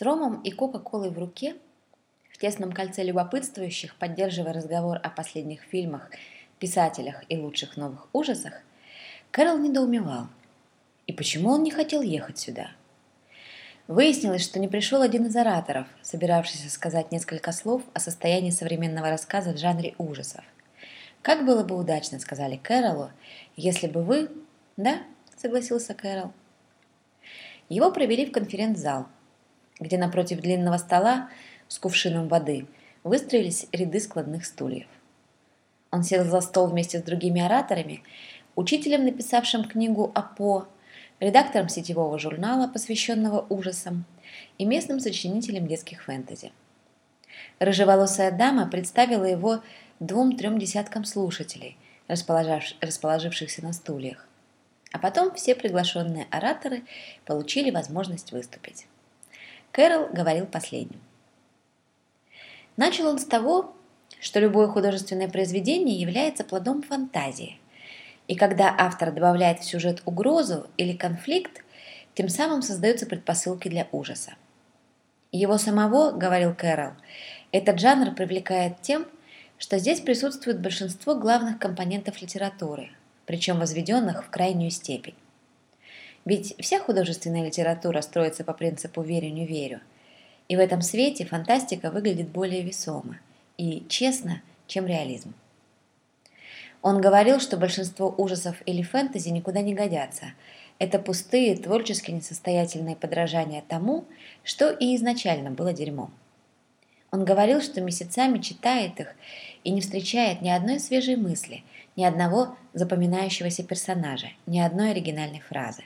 С ромом и кока-колой в руке, в тесном кольце любопытствующих, поддерживая разговор о последних фильмах, писателях и лучших новых ужасах, Кэрол недоумевал. И почему он не хотел ехать сюда? Выяснилось, что не пришел один из ораторов, собиравшийся сказать несколько слов о состоянии современного рассказа в жанре ужасов. «Как было бы удачно», — сказали Кэролу, — «если бы вы...» «Да», — согласился Кэрол. Его провели в конференц-зал, где напротив длинного стола с кувшином воды выстроились ряды складных стульев. Он сел за стол вместе с другими ораторами, учителем, написавшим книгу о По, редактором сетевого журнала, посвященного ужасам, и местным сочинителем детских фэнтези. Рыжеволосая дама представила его двум-трем десяткам слушателей, расположившихся на стульях. А потом все приглашенные ораторы получили возможность выступить. Кэрол говорил последним. Начал он с того, что любое художественное произведение является плодом фантазии – и когда автор добавляет в сюжет угрозу или конфликт, тем самым создаются предпосылки для ужаса. Его самого, говорил Кэрол, этот жанр привлекает тем, что здесь присутствует большинство главных компонентов литературы, причем возведенных в крайнюю степень. Ведь вся художественная литература строится по принципу «верю-не верю», и в этом свете фантастика выглядит более весомо и честно, чем реализм. Он говорил, что большинство ужасов или фэнтези никуда не годятся. Это пустые, творчески несостоятельные подражания тому, что и изначально было дерьмом. Он говорил, что месяцами читает их и не встречает ни одной свежей мысли, ни одного запоминающегося персонажа, ни одной оригинальной фразы.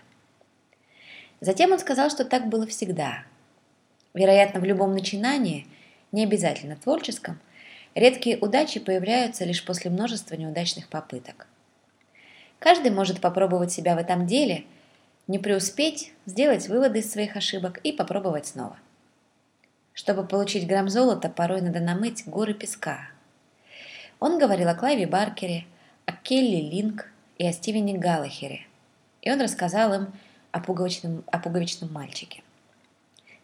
Затем он сказал, что так было всегда. Вероятно, в любом начинании, не обязательно творческом – Редкие удачи появляются лишь после множества неудачных попыток. Каждый может попробовать себя в этом деле, не преуспеть, сделать выводы из своих ошибок и попробовать снова. Чтобы получить грамм золота, порой надо намыть горы песка. Он говорил о Клайве Баркере, о Келли Линк и о Стивене Галлахере. И он рассказал им о пуговичном, о пуговичном мальчике.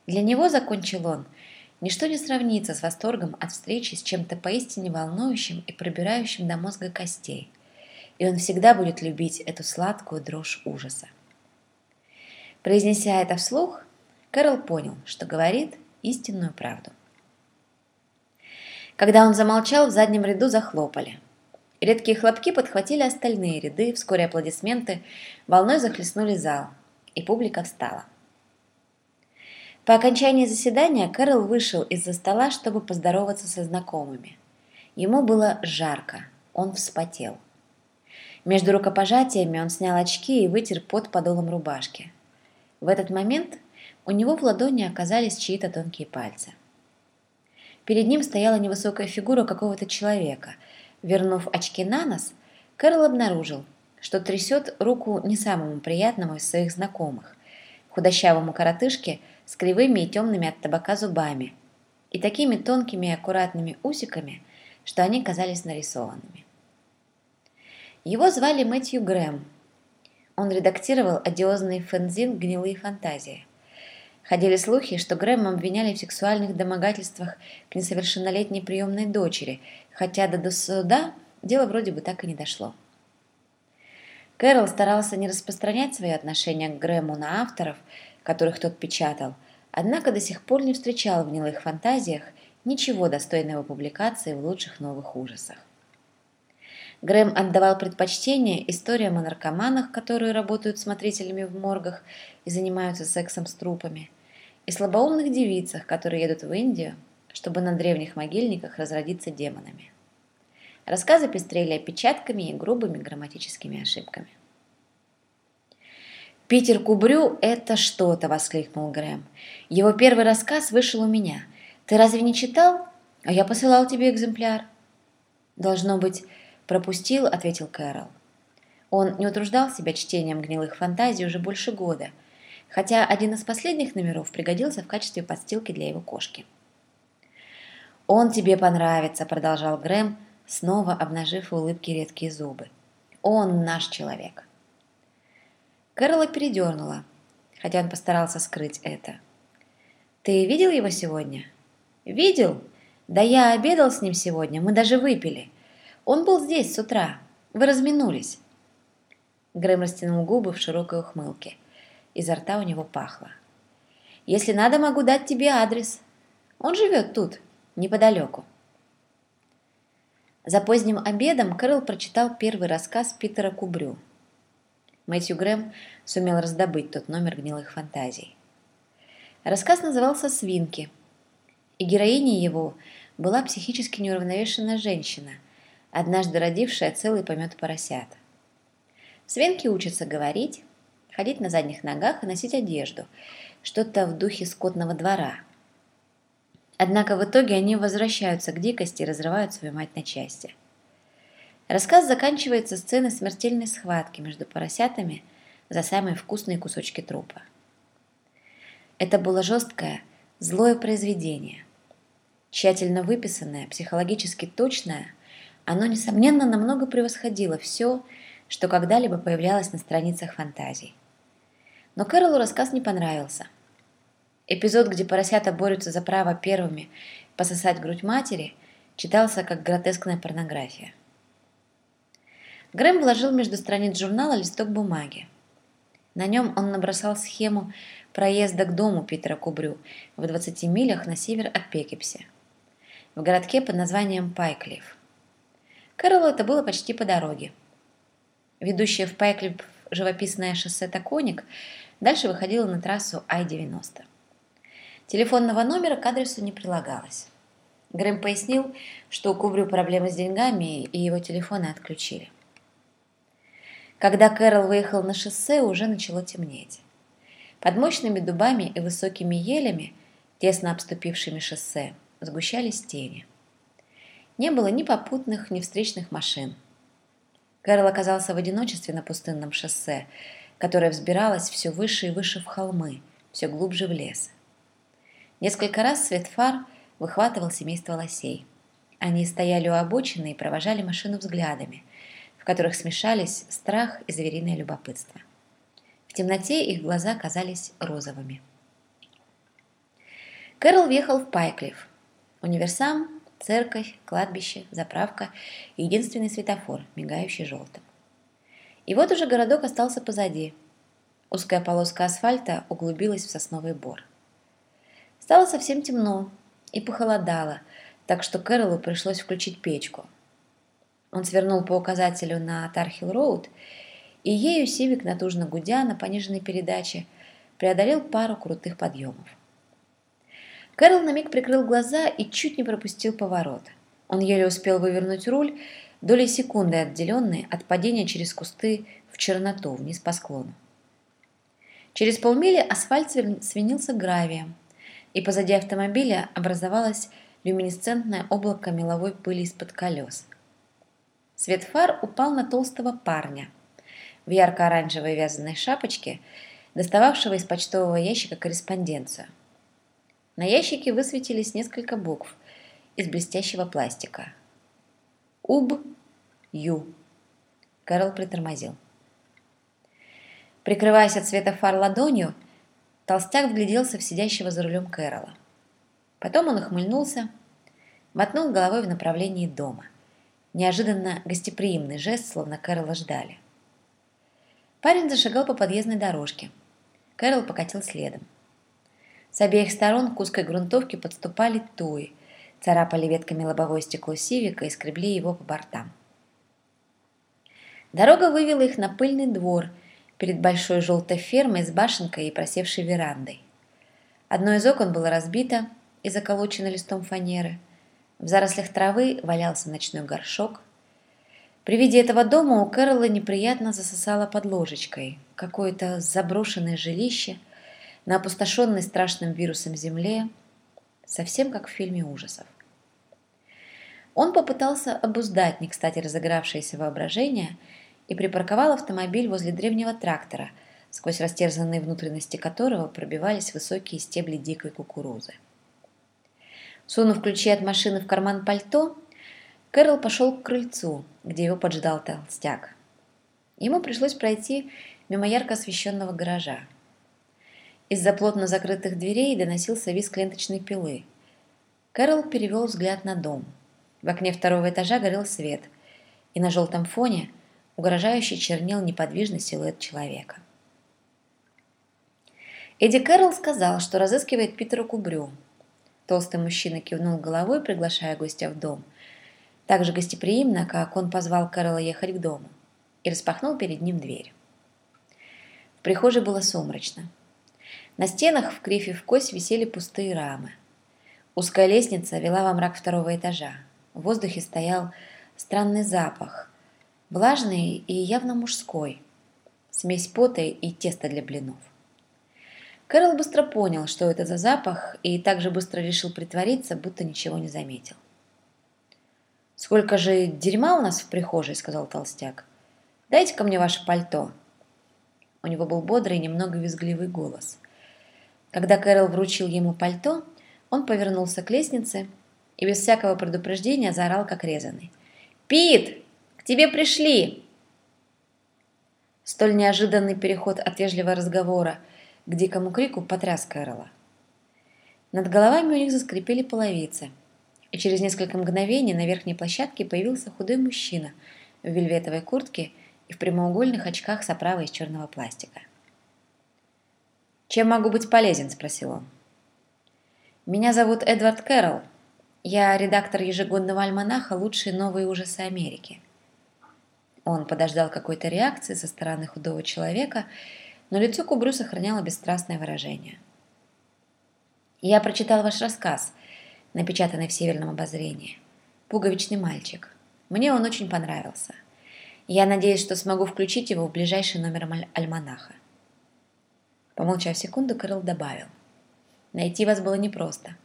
Для него, закончил он, – Ничто не сравнится с восторгом от встречи с чем-то поистине волнующим и пробирающим до мозга костей. И он всегда будет любить эту сладкую дрожь ужаса. Произнеся это вслух, Кэрол понял, что говорит истинную правду. Когда он замолчал, в заднем ряду захлопали. Редкие хлопки подхватили остальные ряды, вскоре аплодисменты волной захлестнули зал, и публика встала. По окончании заседания Кэрол вышел из-за стола, чтобы поздороваться со знакомыми. Ему было жарко, он вспотел. Между рукопожатиями он снял очки и вытер под подолом рубашки. В этот момент у него в ладони оказались чьи-то тонкие пальцы. Перед ним стояла невысокая фигура какого-то человека. Вернув очки на нос, Кэрол обнаружил, что трясет руку не самому приятному из своих знакомых, худощавому коротышке с кривыми и темными от табака зубами и такими тонкими и аккуратными усиками, что они казались нарисованными. Его звали Мэтью Грэм. Он редактировал одиозный фэнзин «Гнилые фантазии». Ходили слухи, что Грэма обвиняли в сексуальных домогательствах к несовершеннолетней приемной дочери, хотя до суда дело вроде бы так и не дошло. Кэрол старался не распространять свои отношения к Грэму на авторов – которых тот печатал, однако до сих пор не встречал в гнилых фантазиях ничего достойного публикации в лучших новых ужасах. Грэм отдавал предпочтение историям о наркоманах, которые работают смотрителями в моргах и занимаются сексом с трупами, и слабоумных девицах, которые едут в Индию, чтобы на древних могильниках разродиться демонами. Рассказы пестрели опечатками и грубыми грамматическими ошибками. «Питер Кубрю – это что-то!» – воскликнул Грэм. «Его первый рассказ вышел у меня. Ты разве не читал? А я посылал тебе экземпляр». «Должно быть, пропустил», – ответил Кэрол. Он не утруждал себя чтением гнилых фантазий уже больше года, хотя один из последних номеров пригодился в качестве подстилки для его кошки. «Он тебе понравится», – продолжал Грэм, снова обнажив в улыбке редкие зубы. «Он наш человек». Кэрола передернула, хотя он постарался скрыть это. «Ты видел его сегодня?» «Видел? Да я обедал с ним сегодня, мы даже выпили. Он был здесь с утра. Вы разминулись». Грэм растянул губы в широкой ухмылке. Изо рта у него пахло. «Если надо, могу дать тебе адрес. Он живет тут, неподалеку». За поздним обедом Кэрол прочитал первый рассказ Питера Кубрю. Мэтью Грэм сумел раздобыть тот номер гнилых фантазий. Рассказ назывался «Свинки», и героиней его была психически неуравновешенная женщина, однажды родившая целый помет поросят. Свинки учатся говорить, ходить на задних ногах и носить одежду, что-то в духе скотного двора. Однако в итоге они возвращаются к дикости и разрывают свою мать на части. Рассказ заканчивается сценой смертельной схватки между поросятами за самые вкусные кусочки трупа. Это было жесткое, злое произведение. Тщательно выписанное, психологически точное, оно, несомненно, намного превосходило все, что когда-либо появлялось на страницах фантазий. Но Кэролу рассказ не понравился. Эпизод, где поросята борются за право первыми пососать грудь матери, читался как гротескная порнография. Грэм вложил между страниц журнала листок бумаги. На нем он набросал схему проезда к дому Питера Кубрю в 20 милях на север от Пекипси, в городке под названием Пайклифф. Кэролу это было почти по дороге. Ведущее в Пайклифф живописное шоссе Токоник дальше выходило на трассу Ай-90. Телефонного номера к адресу не прилагалось. Грэм пояснил, что у Кубрю проблемы с деньгами и его телефоны отключили. Когда Кэрол выехал на шоссе, уже начало темнеть. Под мощными дубами и высокими елями, тесно обступившими шоссе, сгущались тени. Не было ни попутных, ни встречных машин. Кэрол оказался в одиночестве на пустынном шоссе, которое взбиралось все выше и выше в холмы, все глубже в лес. Несколько раз свет фар выхватывал семейство лосей. Они стояли у обочины и провожали машину взглядами, в которых смешались страх и звериное любопытство. В темноте их глаза казались розовыми. Кэрол въехал в Пайклифф. Универсам, церковь, кладбище, заправка и единственный светофор, мигающий желтым. И вот уже городок остался позади. Узкая полоска асфальта углубилась в сосновый бор. Стало совсем темно и похолодало, так что Кэролу пришлось включить печку – он свернул по указателю на Тархилл-Роуд, и ею Сивик, натужно гудя на пониженной передаче, преодолел пару крутых подъемов. Кэрол на миг прикрыл глаза и чуть не пропустил поворот. Он еле успел вывернуть руль, долей секунды отделенный от падения через кусты в черноту вниз по склону. Через полмили асфальт свинился гравием, и позади автомобиля образовалось люминесцентное облако меловой пыли из-под колес – Свет фар упал на толстого парня в ярко-оранжевой вязаной шапочке, достававшего из почтового ящика корреспонденцию. На ящике высветились несколько букв из блестящего пластика. УБ Ю. Кэрол притормозил. Прикрываясь от света фар ладонью, толстяк вгляделся в сидящего за рулем Кэрола. Потом он ухмыльнулся, мотнул головой в направлении дома – Неожиданно гостеприимный жест, словно Кэрола ждали. Парень зашагал по подъездной дорожке. Кэрол покатил следом. С обеих сторон к узкой грунтовке подступали туи, царапали ветками лобовое стекло Сивика и скребли его по бортам. Дорога вывела их на пыльный двор перед большой желтой фермой с башенкой и просевшей верандой. Одно из окон было разбито и заколочено листом фанеры – в зарослях травы валялся ночной горшок. При виде этого дома у Кэрола неприятно засосало под ложечкой. Какое-то заброшенное жилище на опустошенной страшным вирусом земле, совсем как в фильме ужасов. Он попытался обуздать не кстати разыгравшееся воображение и припарковал автомобиль возле древнего трактора, сквозь растерзанные внутренности которого пробивались высокие стебли дикой кукурузы. Сунув ключи от машины в карман пальто, Кэрол пошел к крыльцу, где его поджидал толстяк. Ему пришлось пройти мимо ярко освещенного гаража. Из-за плотно закрытых дверей доносился визг ленточной пилы. Кэрол перевел взгляд на дом. В окне второго этажа горел свет, и на желтом фоне угрожающе чернел неподвижный силуэт человека. Эдди Кэрол сказал, что разыскивает Питера Кубрю. Толстый мужчина кивнул головой, приглашая гостя в дом. Так же гостеприимно, как он позвал Кэрола ехать к дому, и распахнул перед ним дверь. В прихожей было сумрачно. На стенах в крифе в кость висели пустые рамы. Узкая лестница вела во мрак второго этажа. В воздухе стоял странный запах, влажный и явно мужской, смесь пота и теста для блинов. Кэрол быстро понял, что это за запах, и также быстро решил притвориться, будто ничего не заметил. «Сколько же дерьма у нас в прихожей», — сказал толстяк. «Дайте ко мне ваше пальто». У него был бодрый и немного визгливый голос. Когда Кэрол вручил ему пальто, он повернулся к лестнице и без всякого предупреждения заорал, как резанный. «Пит! Тебе пришли!» Столь неожиданный переход от вежливого разговора к дикому крику потряс Кэрола. Над головами у них заскрипели половицы, и через несколько мгновений на верхней площадке появился худой мужчина в вельветовой куртке и в прямоугольных очках с оправой из черного пластика. «Чем могу быть полезен?» – спросил он. «Меня зовут Эдвард Кэрролл. Я редактор ежегодного альманаха «Лучшие новые ужасы Америки». Он подождал какой-то реакции со стороны худого человека, но лицо Кубрю сохраняло бесстрастное выражение. «Я прочитал ваш рассказ, напечатанный в «Северном обозрении». «Пуговичный мальчик». Мне он очень понравился. Я надеюсь, что смогу включить его в ближайший номер альманаха. Помолчав секунду, Кэрол добавил. Найти вас было непросто.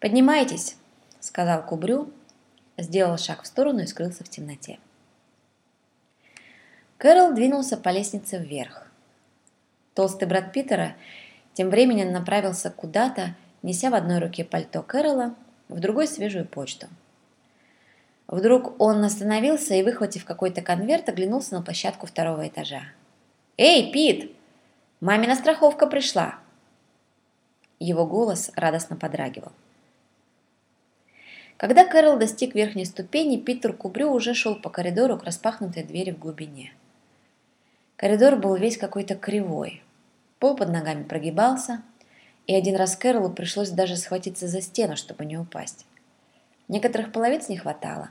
«Поднимайтесь», — сказал Кубрю, сделал шаг в сторону и скрылся в темноте. Кэрол двинулся по лестнице вверх. Толстый брат Питера тем временем направился куда-то, неся в одной руке пальто Кэрола, в другой свежую почту. Вдруг он остановился и, выхватив какой-то конверт, оглянулся на площадку второго этажа. «Эй, Пит!» «Мамина страховка пришла!» Его голос радостно подрагивал. Когда Кэрол достиг верхней ступени, Питер Кубрю уже шел по коридору к распахнутой двери в глубине. Коридор был весь какой-то кривой. Пол под ногами прогибался, и один раз Кэролу пришлось даже схватиться за стену, чтобы не упасть. Некоторых половиц не хватало.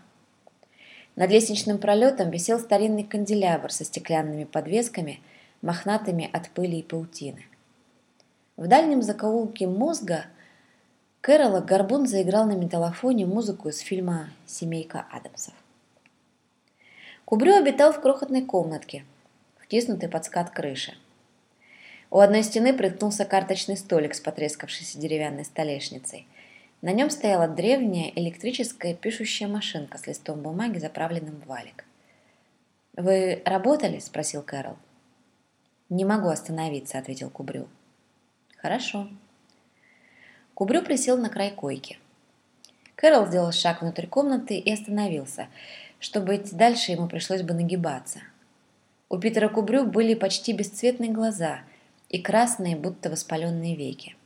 Над лестничным пролетом висел старинный канделябр со стеклянными подвесками – мохнатыми от пыли и паутины. В дальнем закоулке мозга Кэрола Горбун заиграл на металлофоне музыку из фильма «Семейка Адамсов». Кубрю обитал в крохотной комнатке, втиснутой под скат крыши. У одной стены приткнулся карточный столик с потрескавшейся деревянной столешницей. На нем стояла древняя электрическая пишущая машинка с листом бумаги, заправленным в валик. «Вы работали?» – спросил Кэрол. «Не могу остановиться», — ответил Кубрю. «Хорошо». Кубрю присел на край койки. Кэрол сделал шаг внутрь комнаты и остановился. Чтобы идти дальше, ему пришлось бы нагибаться. У Питера Кубрю были почти бесцветные глаза и красные, будто воспаленные веки.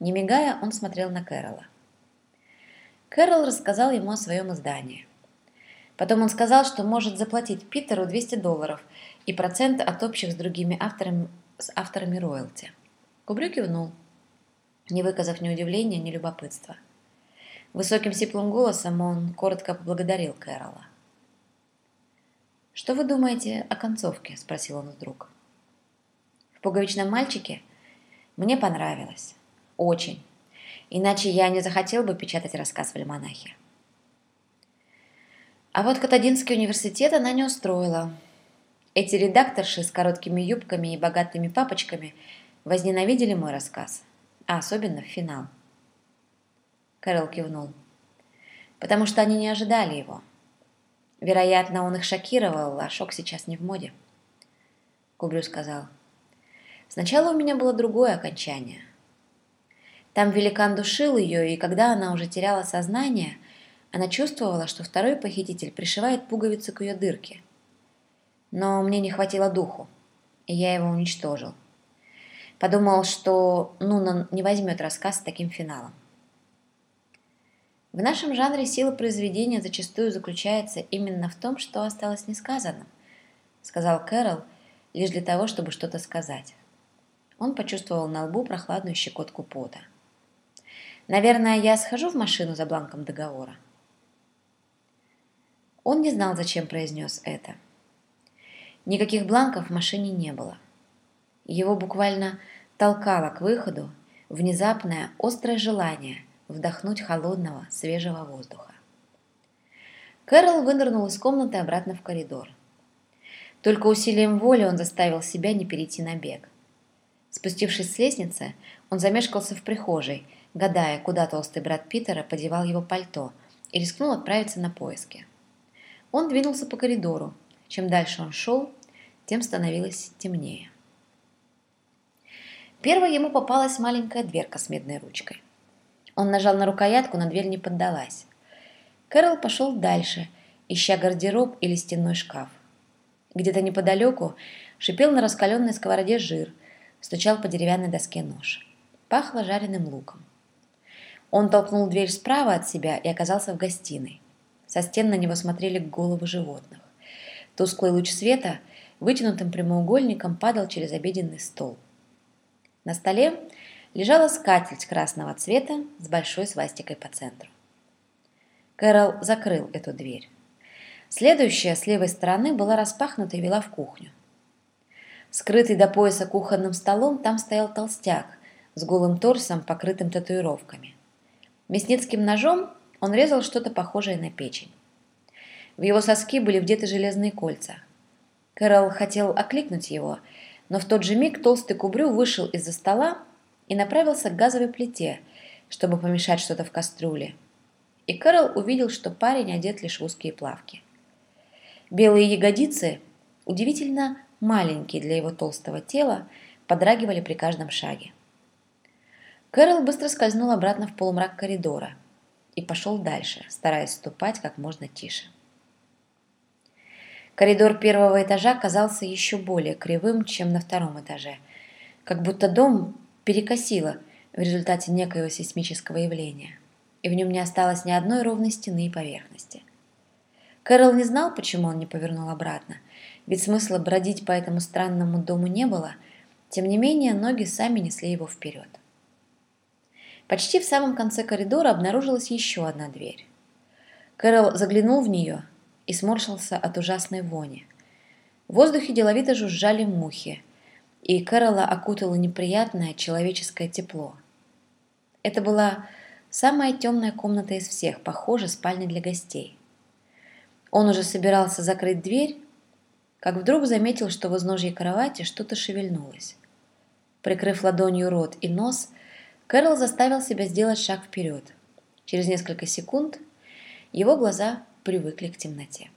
Не мигая, он смотрел на Кэрола. Кэрол рассказал ему о своем издании. Потом он сказал, что может заплатить Питеру 200 долларов – и процент от общих с другими авторами, с авторами роялти. Кубрю кивнул, не выказав ни удивления, ни любопытства. Высоким сиплым голосом он коротко поблагодарил Кэрола. «Что вы думаете о концовке?» – спросил он вдруг. «В пуговичном мальчике мне понравилось. Очень. Иначе я не захотел бы печатать рассказ в альманахе. А вот Катадинский университет она не устроила. Эти редакторши с короткими юбками и богатыми папочками возненавидели мой рассказ, а особенно в финал. Кэрол кивнул. Потому что они не ожидали его. Вероятно, он их шокировал, а шок сейчас не в моде. Кубрю сказал. Сначала у меня было другое окончание. Там великан душил ее, и когда она уже теряла сознание, она чувствовала, что второй похититель пришивает пуговицу к ее дырке – но мне не хватило духу, и я его уничтожил. Подумал, что Нунан не возьмет рассказ с таким финалом. В нашем жанре сила произведения зачастую заключается именно в том, что осталось несказанным, сказал Кэрол лишь для того, чтобы что-то сказать. Он почувствовал на лбу прохладную щекотку пота. «Наверное, я схожу в машину за бланком договора». Он не знал, зачем произнес это. Никаких бланков в машине не было. Его буквально толкало к выходу внезапное острое желание вдохнуть холодного, свежего воздуха. Кэрол вынырнул из комнаты обратно в коридор. Только усилием воли он заставил себя не перейти на бег. Спустившись с лестницы, он замешкался в прихожей, гадая, куда толстый брат Питера подевал его пальто, и рискнул отправиться на поиски. Он двинулся по коридору. Чем дальше он шел, тем становилось темнее. Первой ему попалась маленькая дверка с медной ручкой. Он нажал на рукоятку, но дверь не поддалась. Кэрол пошел дальше, ища гардероб или стенной шкаф. Где-то неподалеку шипел на раскаленной сковороде жир, стучал по деревянной доске нож. Пахло жареным луком. Он толкнул дверь справа от себя и оказался в гостиной. Со стен на него смотрели головы животных. Тусклый луч света вытянутым прямоугольником падал через обеденный стол. На столе лежала скатерть красного цвета с большой свастикой по центру. Кэрол закрыл эту дверь. Следующая с левой стороны была распахнута и вела в кухню. Скрытый до пояса кухонным столом там стоял толстяк с голым торсом, покрытым татуировками. Мясницким ножом он резал что-то похожее на печень. В его соски были вдеты железные кольца. Кэрол хотел окликнуть его, но в тот же миг толстый кубрю вышел из-за стола и направился к газовой плите, чтобы помешать что-то в кастрюле. И Кэрол увидел, что парень одет лишь в узкие плавки. Белые ягодицы, удивительно маленькие для его толстого тела, подрагивали при каждом шаге. Кэрол быстро скользнул обратно в полумрак коридора – и пошел дальше, стараясь ступать как можно тише. Коридор первого этажа казался еще более кривым, чем на втором этаже, как будто дом перекосило в результате некоего сейсмического явления, и в нем не осталось ни одной ровной стены и поверхности. Кэрол не знал, почему он не повернул обратно, ведь смысла бродить по этому странному дому не было, тем не менее ноги сами несли его вперед. Почти в самом конце коридора обнаружилась еще одна дверь. Кэрол заглянул в нее и сморщился от ужасной вони. В воздухе деловито жужжали мухи, и Кэрола окутало неприятное человеческое тепло. Это была самая темная комната из всех, похоже, спальня для гостей. Он уже собирался закрыть дверь, как вдруг заметил, что в изножье кровати что-то шевельнулось. Прикрыв ладонью рот и нос, Кэрол заставил себя сделать шаг вперед. Через несколько секунд его глаза привыкли к темноте.